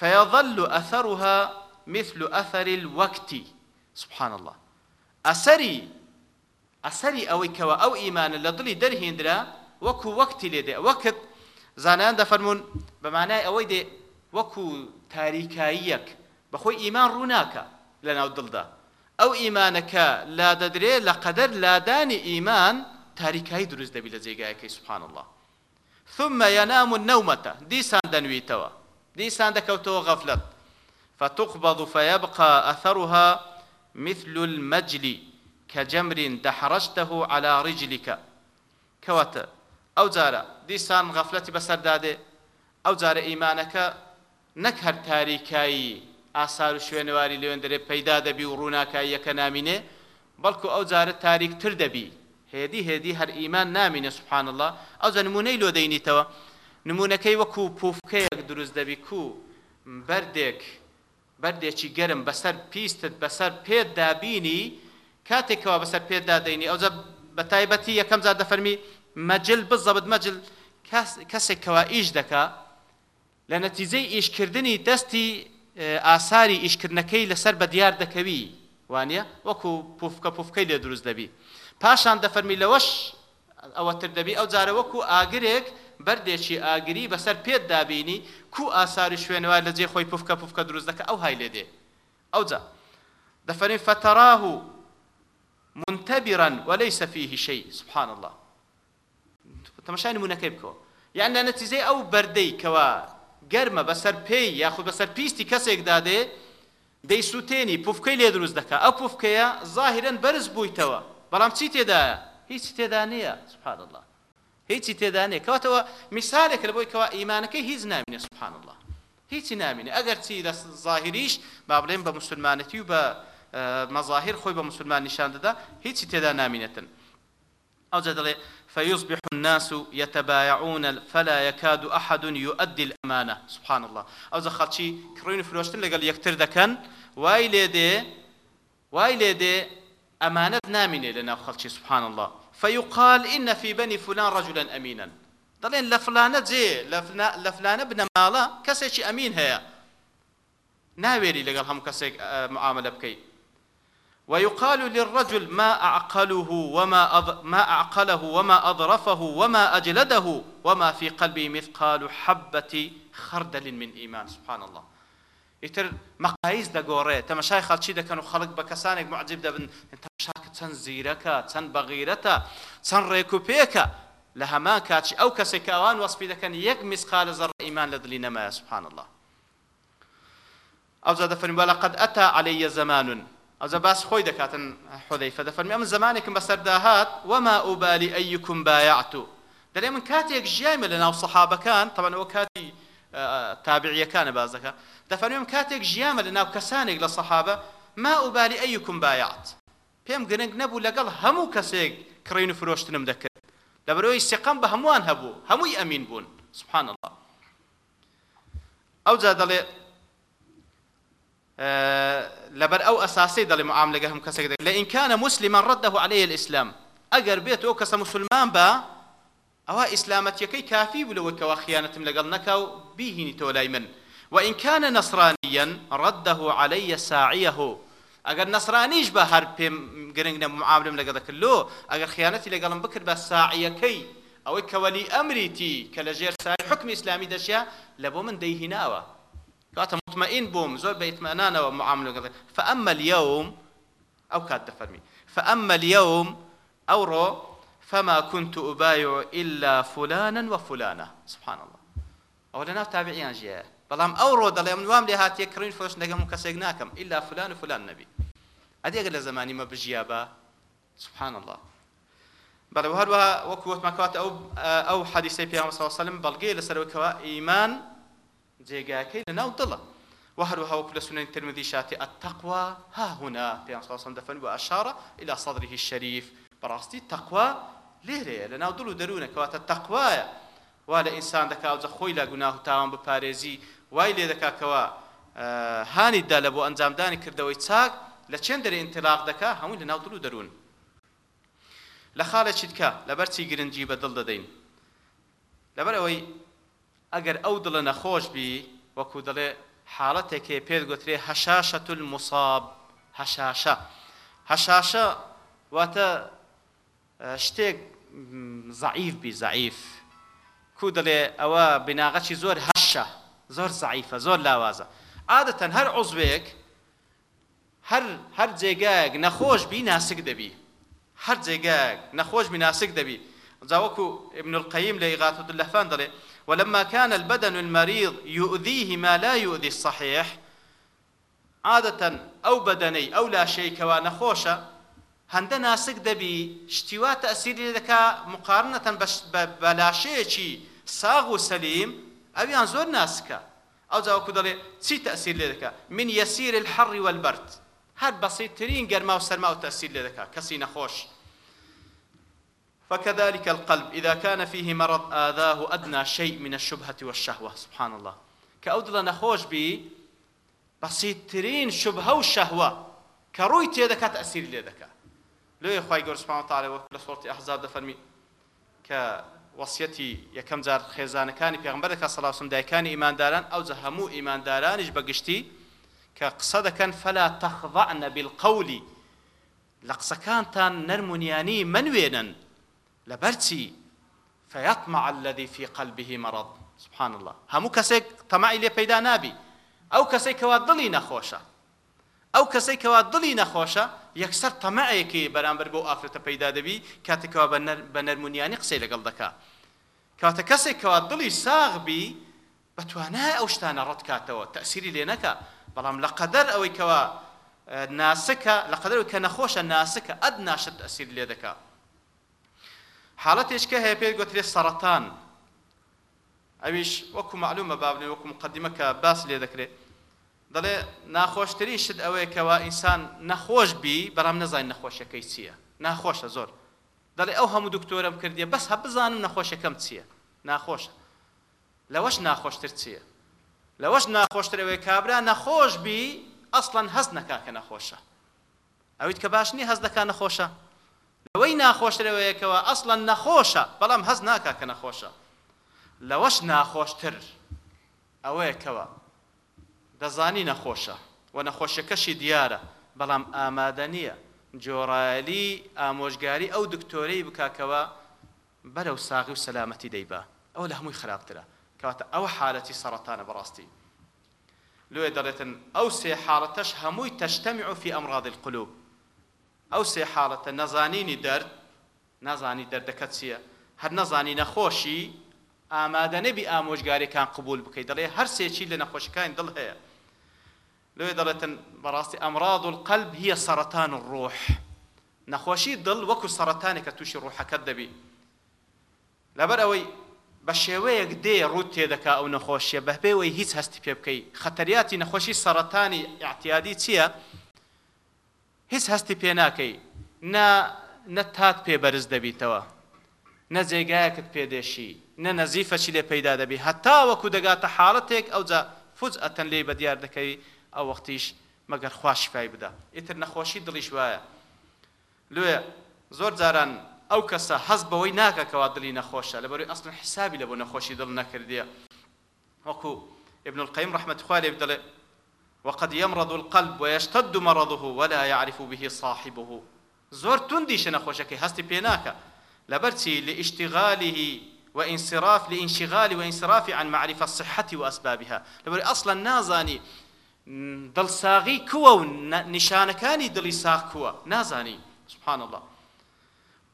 فيظل أثرها مثل أثر الوقت سبحان الله أثري أثري أو كوا أو إيمان لضلي درهن درا وكو وقت لدى وقت زانان دفرمون بمعنى أويدي وكو تاريكايك بخوي إيمان روناك لنا الضلدا أو إيمانك لا ددري لقدر لا داني إيمان تاريكاي دروز دبي لزيقايك سبحان الله ثم ينام النومة دي سان دنويتوا دیسان دەکەوتەوە غەفلت فتقبض فيبقى أثرها مثل المجل كجمر دحرجته على رجلك كوات أو جارة ديسان غفلتي بسر داده أو جارة إيمانك نكهر تاريكاي آثار شوێنەواری لێوێندرێ پەیدا دەبی و ڕووناکاییەکە نامینێ بەڵکو ئەو جارە تاریک تر دەبی هێدی هێدی هەر ئیمان نامینە سبحان الله ئەو زەنمونەی لۆدەینیتەوە نمونونەکەی وەکو پوفکەیەک دروست دەبی کو بەردێک بەردێکی گەرم بەسەر پیستت بەسەر پێت دابینی کاتێکەوە بەسەر پێت دادەینی ئەوجە بە تایبەتی یەکەم زار دەفەرمی مەجل بزەبت مەجل کەسێکەوە ئیش دەکا لە نەتیجەی ئیشکردنی دەستی ئاساری ئیشکردنەکەی لەسەر بە دیار دەکەوی وانە وەکو پوفکە پوفکەی لێ دروست دەبی پاشان دەفەرمی لەوەش ئەوەتر دەبی ئەو جارە وەکو ئاگرێک بەردێکی ئاگری بەسەر پێت دابینی کو ئاساری شوێنەوە لە جێ خۆی پفکە پفکە دروست دەکە ئەو های لێ دێ ئەو جا دەفەرین فتەراه منتەبیران وەلەی سەفیهی شەی سبحان الله تەمەشای نمونونەکەی بکەوە یان لە نەتیزەی ئەو بەردەی کەوە گەرمە بەسەر پێی یاخود بەسەر پیستی کەسێک دادێ دەی سووتێنی پوفکەی لێ دروست دەکە ئەو پوفکەیە زاهرن بەرز بوویتەوە بەڵام چی تێدایە هیچ تێدا نییە سبحان الله هیچی تێدانێک کەواتەوە میسالێک لە بۆیکەوە ئیمانەکەی هیچ نامینێ سبحان الله هیچی نامینێ ئەگەر چی لە ظاهریش با بڵێن بە مسلمانەتی و بە مەظاهر خۆی بە مسلمان نیشان دەدا هیچی تێدا نامینێتن ئەو جە دەڵێ فيصبح الناس يتبايعون فلا يكاد أحد يؤدي الأمانة سبحان الله أو زخلشي كرين فلوشتن لقال يكتر دكان واي ليدي واي ليدي أمانة نامنة لنا خلشي سبحان الله فيقال إن في بني فلان رجلا أمينا دلين لفلانة جي لفنا لفلانة بن مالا كسيشي أمين هي ناويري لقال هم كسيك معاملة بكي ويقال للرجل ما أعقله وما أض... ما أعقله وما أظرفه وما أجلده وما في قلبه مثقال حبة خردل من إيمان سبحان الله ئیتر مەقایز دەگۆڕێ تەمەشای خەڵکی دەکەن و خەڵک بە کەسانێک معجب دەبن چاکە چەند زیرەکە چەند بەغیرەتە چەند ڕێکوپێکە لە هەمان کاتی ئەو کەسێکاوان وەسپی دەکەن یەک میسقال لە زەڕ ئیمان لە دلی نەمایە سبحان الله ئەو زادە فەرمی وەلا قەد ئەتا عەلەیە زەمانون ئەوزە باس خۆی دەکاتن حودەیفە دەفەرمی ئەم زمانێکم بەسەردا هات وەما ئوبالی ئەیکم بایعتو دەڵێ من کاتێک ژیامە لە ناو سەحابەکان تەبەن ئەوە کاتی تابعیەکانە باز دەکە دەفەرمیم کاتێک ژیامە لە ناو کەسانێک لە سەحابە ما ئوبالی ئەیکم بایعت پێم گرنگ نەبوو لەگەڵ هەموو کەسێک کڕین و فرۆشتنم دەکرد لەبەرەوەی سقم بە هەمووان هەبوو هەمووی ئەمین بوون سبحان الله ئەو جا دەڵێ لەبەر ئەو ئەساسی دەڵێ معام لەگە هەم کەسێک دەکرد لە ئینکانە مسلمان ڕەدەه عليه الئیسلام ئەگەر بێت ئەو کەسە مسلمان بە ئەوە ئیسلامەتیەکەی کافی بولەوە کەەوە خیانەتم لەگەڵ نەکاو بیهینی تۆ لای من وإن كان نصرانيا رده علي ساعيه ئەگەر نسرانیش بە هەر پێم گرنگ نە معاملم لەگە دەکردلو ئەگە خیانەتی لەگەڵم بکرد بە ساعیەکەی ئەوەی کەوەلی ئەمریتی کە لە ژێر سای حکمی ئسلامی دەشیا لە بۆ من دەیهیناوە کاتە مطمئین بووم زۆر بەیتمانانەوە معامل لەگەڵ فأما اليوم أو كات دەفەرمی فأما اليوم أورو فما كنت أبايع إلا فلانا وفلانا سبحان الله أو لنا تابعين جيه بەڵام ئەو ڕۆ دەڵێ من وام لێ هاتیە کڕین فۆش نەگەم کەسێک ناکەم ئللا فلان و فلان نەبی ئەدێگە لە زمانی مە بژیا بە سبحان الله بەڵێ هەروە وەکو وتمەکەات ئەو ئەو حەدیسەی پیامە سەلم بەڵگەی لەسەرەوەکەوە ئیمان جێگاکەی لە ناو دڵە وهروها وكل سنن الترمذي شاتي التقوى ها هنا في صلى الله عليه وسلم دفن وأشار إلى صدره الشريف براستي تقوى لێرەیە لە ناو دڵ و دەروونە کەواتە تەقوایە وا لە ئینسان دەکات زە خۆی لە گوناه تاوان بپارێزی وای لێ دەکاکەوە هانیدا لە بۆ ئەنجامدانی کردەوەی چاک لە چند دەرێ ئینتلاق دەکا هەمووی لە ناو دڵ و دەروون لە خاڵە چیتکە لەبەر چی گرنگی بە دڵ دەدەین لەبەر ئەوەی ئەگەر ئەو دڵە نەخۆش بی وەکو دەڵێ حاڵەتێکێ پێت گوترێ هەشاشە تول مصاب هەشاشە هەشاشە واتە شتێک زعیف بی زعیف کو دەڵێ ئەوە بناغەچی زۆر هەشە زۆر زعیفە زۆر لاوازە عادەتەن هەر عزوێک هەر هەر جێگایك نەخۆش بی ناسک دەبی هەر جێگایك نەخۆش بی ناسک دەبی جاوەکو ابن القيم لە ئیغاتة اللهفان دەڵێ ولما كان البدن المريض يؤذيه ما لا يؤذي الصحيح عادەتەن ئەو بەدەنەی ئەو لاشەیەکەوە نەخۆشە هەندە ناسک دەبی شتیواتە ئەسیری دەکا مقارنەتەن بە لاشەیەکی ساغ و سەلیم ئەویان زۆر ناسکە ئەو جاوەکو دەڵێ چی تەسیر لێ دەکە من یەسیر الحەڕی وەلبەرد هەر بەسیترین گەرما و سەرما و تەسیر لێ دەکە کەسی نەخۆش فكذلك القلب إذا كان فيه مرض آذاه أدنى شيء من الشبهة والشهوة سبحان الله كأودل نخوش بي بسيطرين شبهة وشهوة كروي تيدك تأثير ليدك لو يخوي قول سبحانه وتعالى لسورة أحزاب دفرمي ك وەسیەتی یەکەم جار خێزانەکانی پێغمبەرەکە سەلاسم دایکانی ئیمانداران ئەو جە هەموو ئیماندارانیش بەگشتی کە قسە دەکەن فەلا تەخضعن بالقولی لە قسەکانتان نەرمونیانی منوێنن لە بەرچی فيطمع الذي في قلبه مرض سبحان الله هەموو کەسێک تەمای لێ پەیدا نابی ئەو کەسێک کەوا دڵی نەخۆشە ئەو کەسەی کەوا دڵی نەخۆشە یەکسەر تەمەەیەکی بەرامبەر بۆ ئافرەتە پەیدا دەبی کاتێکەوە بە نەرمونیانی قسەی لەگەڵ دەکا کاتە کەسێک کەوا دڵی ساغبی بەتوانای ئەو شتانە ڕەتکاتەوە تەسیری لێ نەکە بەڵام لە قەدەر ئەوەی کەوا ناسکە لە قەدەرەوە کە نەخۆشە ناسکە ئەد ناشت ئەسیر لێ دەکا حالەتێشکە هەیە پێ گوترێ سەرەتان ئەویش وەکو معلومە بابنێ وەکو مقدمەکە باس لێ دەکرێت دەڵێ ناخۆشتری شت ئەوەیە کەوا ئینسان نەخۆش بی بەڵام نەزانین نەخۆشەکەی چییە ناخۆشە زۆر دەڵێ ئەو هەموو دکتۆرم کردیە بەس هە بزانم نەخۆشەکەم چییە ناخۆشە لەوەش ناخۆشتر چییە لەوەش ناخۆشترەوەی کابرا نەخۆش بی ئەسڵەن هەست نەکاکە نەخۆشە ئەویت کە باشنی هەز دەکا نەخۆشە لەوەی ناخۆشترەوەیەکەوە ئەسڵەن نەخۆشە بەڵام هەز ناکاکە نەخۆشە لەوەش ناخۆشتر ئەوەیەکەوە دەزانی نەخۆشە و نەخۆشیەکەشی دیارە بەڵام ئامادە نییە جۆڕایلی ئامۆژگاری ئەو دکتۆرەی بکاکەوە بەرەو ساغی و سەلامەتی دەیبا ئەو لە هەمووی خراپترە کاتە ئەو حالەتی سەرەتانە بەڕاستی لێ دەڵێتن ئەو سێ حاڵەتەش هەمووی تەشتەمی عفی ئەمڕاد القلوب ئەو سێ حاڵەتە نەزانینی دەرد نازانی دەردەکە چییە هەر نەزانی نەخۆشی ئامادە نەبی ئامۆژگاریەکان قبول بکەیت دەڵێ هەر سێکی لە نەخۆشەکان دڵ هەیە لەوێ دەڵێتن بەڕاستی ئەمراد و قەلب هیە سەرەتان و ڕۆح نەخۆشی دڵ وەکو سەرەتانێکە تووشی ڕوحەکەت دەبی لەبەر ئەوەی بە شێوەیەک دێ ڕوو تێدەکا ئەو نەخۆشیە بەبێەوەی هیچ هەستی پێ بکەی خەتەریاتی نەخۆشی سەرەتانی اعتیادی چییە؟ هیچ هەستی پێ ناکەی نە تات پێ بەرز دەبیتەوە نە جێگایەکت پێدێشی نە نەزیفەچی لێ پەیدا دەبی هەتا وەکو دەگاتە حاڵەتێک ئەوجا فوج ئەتەن لێ بە دیار دەکەوی ئەو وەختیش مەگەر خواشفای بدا ئیتر نەخۆشی دڵیش وایە لێ زۆر جاران ئەو کەسە حەز بەوەی ناکەکەوا دلی نەخۆشە لە بەروی ئەسن حسابی لە بۆ نەخۆشی دڵ نەکردە وەکو ابن القيم رحمة الله بدل وقد يمرض القلب ويشتد مرضه ولا يعرف به صاحبه زور تندي شنا خوشك هستي بيناك لبرتي لاشتغاله وانصراف لانشغال وانصراف عن معرفة الصحة وأسبابها لبري أصلا نازاني دڵساغی کووە و نیشانەکانی دڵی ساغ کووە نازانی سبحان الله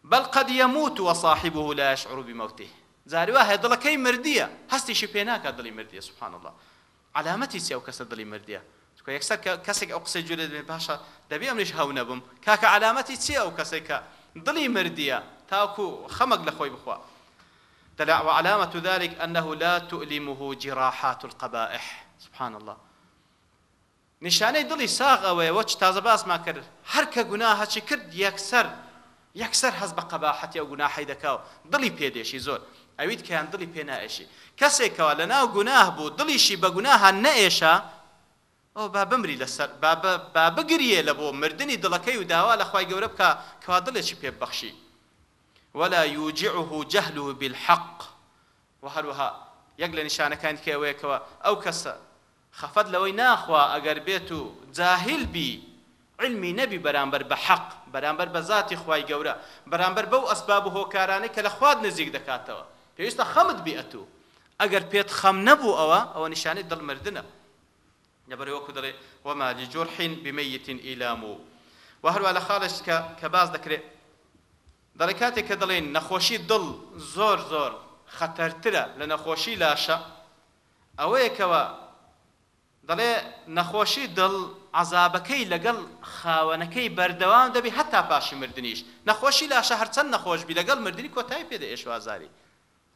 بل قد يموت وصاحبه لا يشعر بموته زاري واحد دڵەکەی مردیە هەستیشی پێ ناکات دڵی مردیە سبحان الله علامەتی چێ ئەو کەسە دڵی مردیە چکە یەکسەر کەسێک ئەو قسەی جوێ دەبێ باشە دەبێ ئەمریش هەو نەبم کاکە علامەتی چێ ئەو کەسێک کە دڵی مردیە تاکو خەمەک لە خۆی بخوا دەلا وعلامة ذلك أنه لا تؤلمه جراحات القبائح سبحان الله نیشانەی دڵی ساغ ئەوەیە وە تازە باسما کرد هەر کە گوناهەچی کرد یەکسەر یەکسەر هەز بە قەباحەتی ئەو گوناحی دەکاو دڵی پێدێشی زۆر ئەویت کەیان دڵی پێنائێشی کەسێکەوە لە ناو گوناه بوو دڵیشی بە گوناها نەئێشە ئەو با بمری لەسەر با بگریە لە بۆ مردنی دڵەکەی و داوا لە خی گەورە بکە کەوا دڵێکی پێبەخشی ولا يوجعه جهله بالحق وهروها يقل نشانك كان كيويكوا أو كسر خەفەت لەوەی ناخوا ئەگەر بێت و جاهل بی علمی نەبی بەرامبەر بە حەق بەرامبەر بە ذاتی خوای گەورە بەرامبەر بەو ئەسباب و هۆکارانەی کە لە خواد نزیک دەکاتەوە پێویستە خەمت بیئەت و ئەگەر پێت خەم نەبوو ئەوە ئەوە نیشانەی دڵمردنە لەبەر وەکو دەڵێ وەما لجۆرحین بمەیتین ئیلام و و هەروە لە خاڵش کە باز دەکرێت دەڵێ کاتێک کە دەڵێن نەخۆشی دڵ زۆر زۆر خەتەرترە لە نەخۆشی لاشە ئەوەیەکەوە دەڵێ نەخۆشی دڵ عذابەکەی لەگەڵ خاوەنەکەی بەردەوام دەبی هەتا پاشی مردنیش نەخۆشی لاشە هەرچەند نەخۆشبی لەگەڵ مردنی کۆتایی پێدا ئێش و ئازاری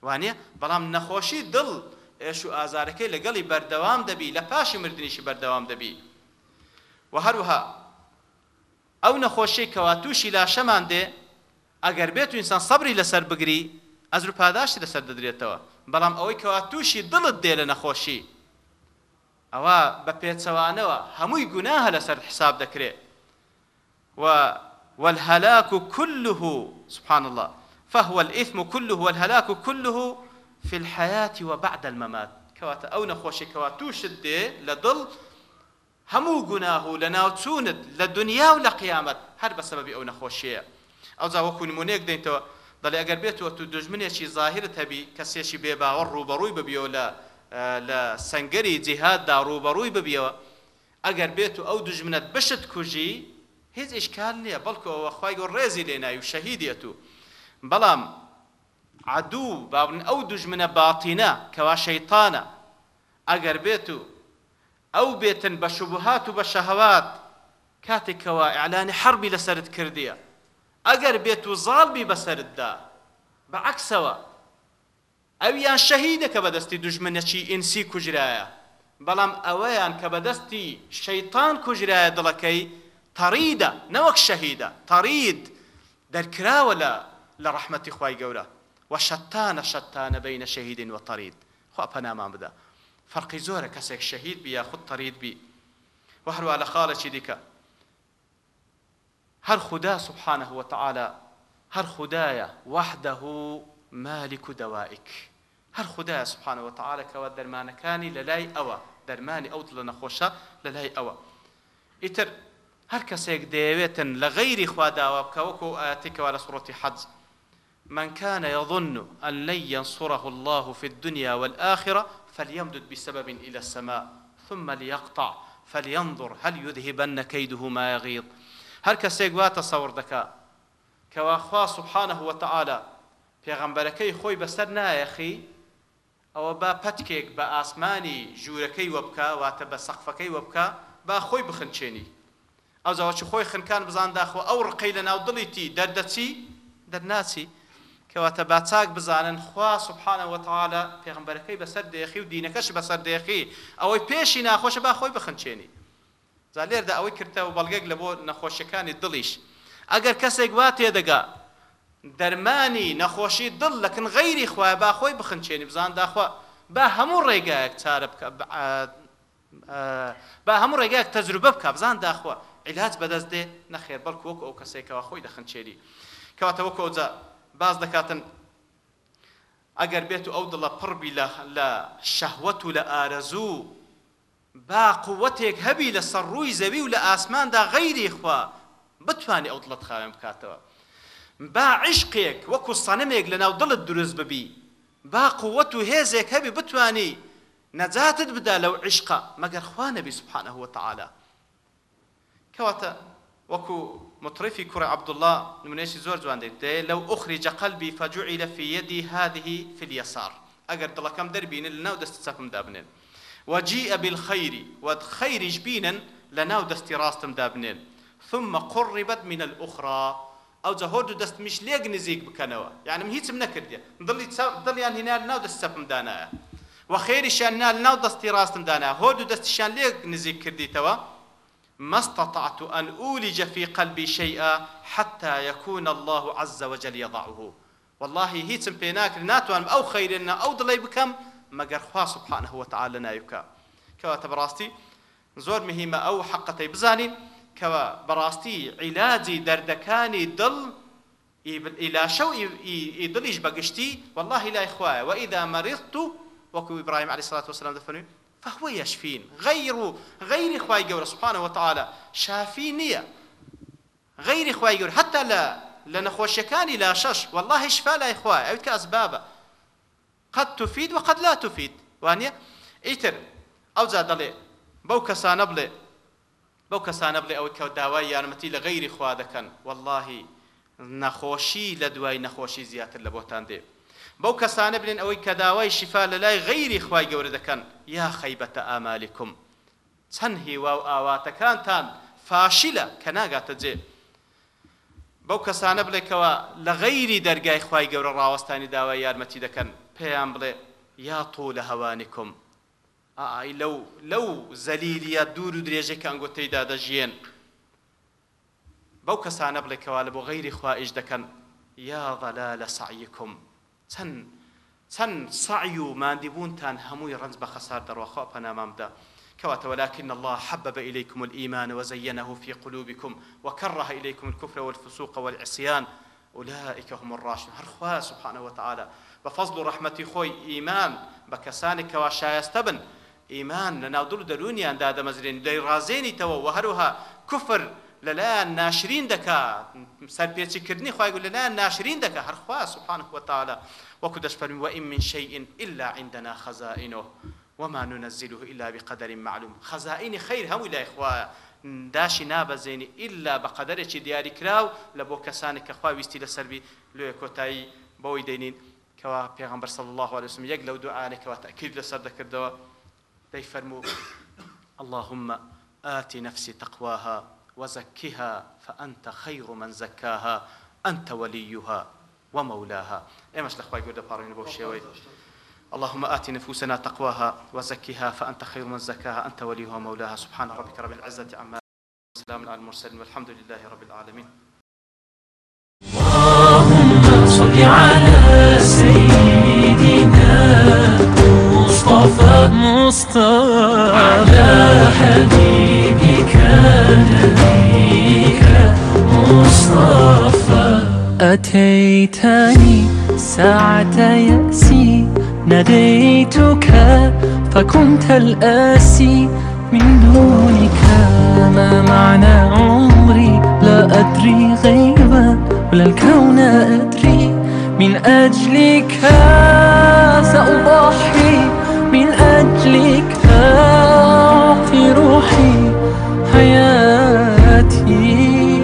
وانە بەڵام نەخۆشی دڵ ئێش و ئازارەکەی لەگەڵی بەردەوام دەبی لە پاشی مردنیشی بەردەوام دەبی و هەروها ئەو نەخۆشی کەوا تووشی لاشەمان دێ ئەگەر بێت و ئینسان سەبری لەسەر بگری ئەزر و پاداشتی لەسەر دەدرێتەوە بەڵام ئەوەی کەوا تووشی دڵت دێ لە نەخۆشی ئەوە بە پێچەوانەوە هەمووی گوناهە لەسەر حساب دەکرێت و والهلاك كله سبحان الله فهو الإثم كله والهلاك كله في الحياة وبعد الممات كوات أو نخوشي كواتو شدة لضل همو گناه لناوتوند لدنيا ولقيامت هر بسبب أو نخوشيه ئەو زاوەکو نمونەیەک دەینەوە دەڵێ ئەگەر بێتەوە تو دژمنێکی ظاهرت هەبی کەسێکی بێباوە ڕوبەڕووی ببیەوە لە لە سنگری جیهاددا ڕوبەڕووی ببیەوە ئەگەر بێت و ئەو دژمنت بشت کوژی هیچ ئیشکال نییە بەڵکو ئەوە خی گۆ ڕێزی لێنای و شەهیدێت و بەڵام عدوو باون ئەو دژمنە باتینە کەوا شەیتانە ئەگەر بێت و ئەو بێتن بە شوبهات و بە شەهەوات کاتێکەوە ئەعلانی حربی لەسرت کردیە ئەگەر بێت و زاڵبی بەسەرتدا بە عکسەوە ئەویان شەهیدەکە بەدەستی دوژمنەچی ئینسی کوژرایە بەڵام ئەوەیان کە بەدەستی شەیتان کوژرایە دڵەکەی تەریدە نەوەک شەهیدە تەرید دەرکراوە لە لە ڕەحمەتی خی گەورە و شەتانە شەتانە بینە شەهیدین و تەرید خوا پەنامان بدە فەرقی زۆرە کەسێک شەهید بی یا خود تەرید بی و هەروە لە خاڵەی دیکە هەر خوددا سبحانه وتعالى هەر خدایە وحده مالك دوائك هەر خدای سبحانەوە تعاالەکەەوە دەرمانەکانی لە لای ئەوە دەرمانی ئەوت لە نەخۆشە لە لای ئەوە ئیتر هەر کەسێک دەیەوێتن لە غەیری خواداوە بکەوەکو ئاتێکەوە لە سوڕەتی حەز من كان يظن أن لن ينصره الله في الدنيا والآخرة فليمدد بسبب إلى السماء ثم ليقطع فلينظر هل يذهبن كيده ما يغيظ هر کەسێک وا تەسەور دەکا کەواخوا سبحانه وتعالى پێغەمبەرەکەی خۆی بەسەر نایەخی ئەوە با پەتکێک بە ئاسمانی ژوورەکەی وە بکە واتە بە سەقفەکەی وە بکە با خۆی بخنچێنی ئەو زەوەچی خۆی خنکان بزانداخۆ ئەو ڕقەی لە ناو دڵیتی دەردەچی دەرناچی کەواتە با چاک بزانن خوا سبحانە وتعاالە پێغمبەرەکەی بەسەر دێخی و دینەکەش بەسەر دێخی ئەوەی پێشی ناخۆشە با خۆی بخنچێنی زالێردا ئەوەی کردەوە بەڵگەک لە بۆ نەخۆشیەکانی دڵیش ئەگەر کەسێک وا تێدەگا دەرمانی نەخۆشی دڵ لەکن غەیری خوا با خۆی بخنچێنی بزان داخوا با هەموو ڕێگایەک چارە بکە با هەموو ڕێگایەک تەجروبە بکە بزان داخوا عیلاج بەدەست دێ نەخێر بەڵکو وەک ئەو کەسێکەوە خۆی دەخنچێری کەواتەوە کۆجا باز دەکاتن ئەگەر بێت و ئەو دڵە پڕبی لە شەهوەت و لە ئارەزوو با قوتێک هەبی لە سەرڕووی زەوی و لە ئاسماندا غەیری خوا بتوانێت ئەو دڵەت خاوێن بکاتەوە با عشقێک وەکو سەنمێک لە ناو دڵت دروست ببی با قووەت و هێزێک هەبی بتانی نەجاتت بدا لەو عشقا مەگەر خوا نەبی سبحانەه وتعالا کەواتە وەکو مطرفي كرة عبد الله نمونيشي زور جوان دي لو أخرج قلبي فجعل في يدي هذه في اليسار أقر دلا كم دربين لناو دست ساكم دابنين وجيء بالخير والخير جبينا لناو دست راستم دابنين ثم قربت من الأخرى ئەو جەهۆر و دەستمیش لێک نزیک بکەنەوە یانم هیچم نەکردی دڵی دڵیان هینار ناو دەست سەپمدانایە و خێریشیان نال ناو دەستی ڕاستم دانا هۆر و دەستیشان لێک نزیک کردیتەوە مستطعت أن أولج في قلبي شيئا حتى يكون الله عز وجل يضعه والله هيتم بيناك ناتوان أو خيرنا أو ضلي بكم مگر خوا سبحانه وتعالى نايبك كواتب راستي زور مهمة أو حقتي بزانين کەوە بەڕاستی عیلاجی دەردەکانی دڵ ئیلاشە و دڵیش بەگشتی واللهی لای خوایە و ئیدا مەریخت و وەکو ئیبراهیم علی سلات وسلام دەفەنوی فهو یشفین غیر و غیری خوای گەورە سبحانه وتعالى شافی نییە غیری خوای گەورە حتا لە لە نەخۆشیەکانی لاشەش والله شفا لای خوایە ئەوت کە ئەسبابە قد تفید وقد لا تفید وانە ئیتر ئەو جا دەڵێ بەو کەسانە بڵێ بەو کەسانە بڵێ ئەوەی کە داوای یارمەتی لە غەیری خوا دەکەن واللهی نەخۆشی لە دوای نەخۆشی زیاتر لە بۆتان دێ بەو کەسانە بنین ئەوەی کە داوای شیفا لە لای غەیری خوای گەورە دەکەن یا خەیبەتە ئامالیکم چەند هیوا و ئاواتەکانتان فاشیلە کە ناگاتە جێ بەو کەسانە بڵێکەوە لە غەیری دەرگای خوای گەورە ڕاوەستانی داوای یارمەتی دەکەن پێیان بڵێ یا تۆ لە هەوانیکم ئای لەو لەو زەلیلیە دوور و درێژێک ئەنگۆ تێدا دەژیێن بەو کەسانە بڵێکەوە لە بۆ غەیری خوائش دەکەن یا ضەلا لە سعیکم چەند چەند سعی و ماندیبوونتان هەمووی ڕنج بە خەسار دەڕۆخوا پەنامامدا كواتب ولكن الله حبب إليكم الإيمان وزينه في قلوبكم وكره إليكم الكفر والفسوق والعصيان أولئك هم الراشدون هرخوا سبحانه وتعالى بفضل رحمة خوي إيمان بكسانك وشايستبن ئیمان لە ناودڵ دەرونیاندا دەمەزرێن دەی ڕازێنیتەوە و هەروها کوفر لەلایەن ناشرین دەکات سەرپێچیکردنی خوایگو لەلایەن ناشرین دەکە هەرخوا سبحانه وتعالى وەکو دەشفەرمی وئین من شيء إلا عندنا خزائنه وما ننزله إلا بقدر معلوم خزائن خير هەمووی لای خوایە داشی نابەزێنی ئللا بە قەدرێکی دیاری کراو لە بۆ کەسانی کە خواویستی لەسەربی لێ کۆتایی بەوەی دەینین کەوا پێغمبەر صلی الله عليه وسلم یەک لەو دوعاانێکەوە تەکرد لەسەر دەکردەوە دەیفەرموو اللهم آت نفسي تقواها وزكها فأنت خير من زكاها أنت وليها ومولاها إمش لخواي قد بارين بو شوي اللهم آت نفوسنا تقواها وزكها فأنت خير من زكاها أنت وليها ومولاها سبحان ربك رب العزة عما سلام على المرسلين والحمد لله رب العالمين المصطفى على حبيبك نبيك مصطفى أتيتني ساعة يأسي ناديتك فكنت الآسي من دونك ما معنى عمري لا أدري غيبا ولا الكون أدري من أجلك سأضحي ليك أعطي روحي حياتي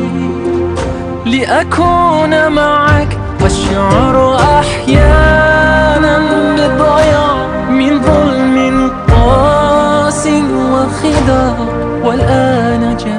لأكون معك والشعر أحيانا بالضياع من ظلم قاس وخداع والآن جاء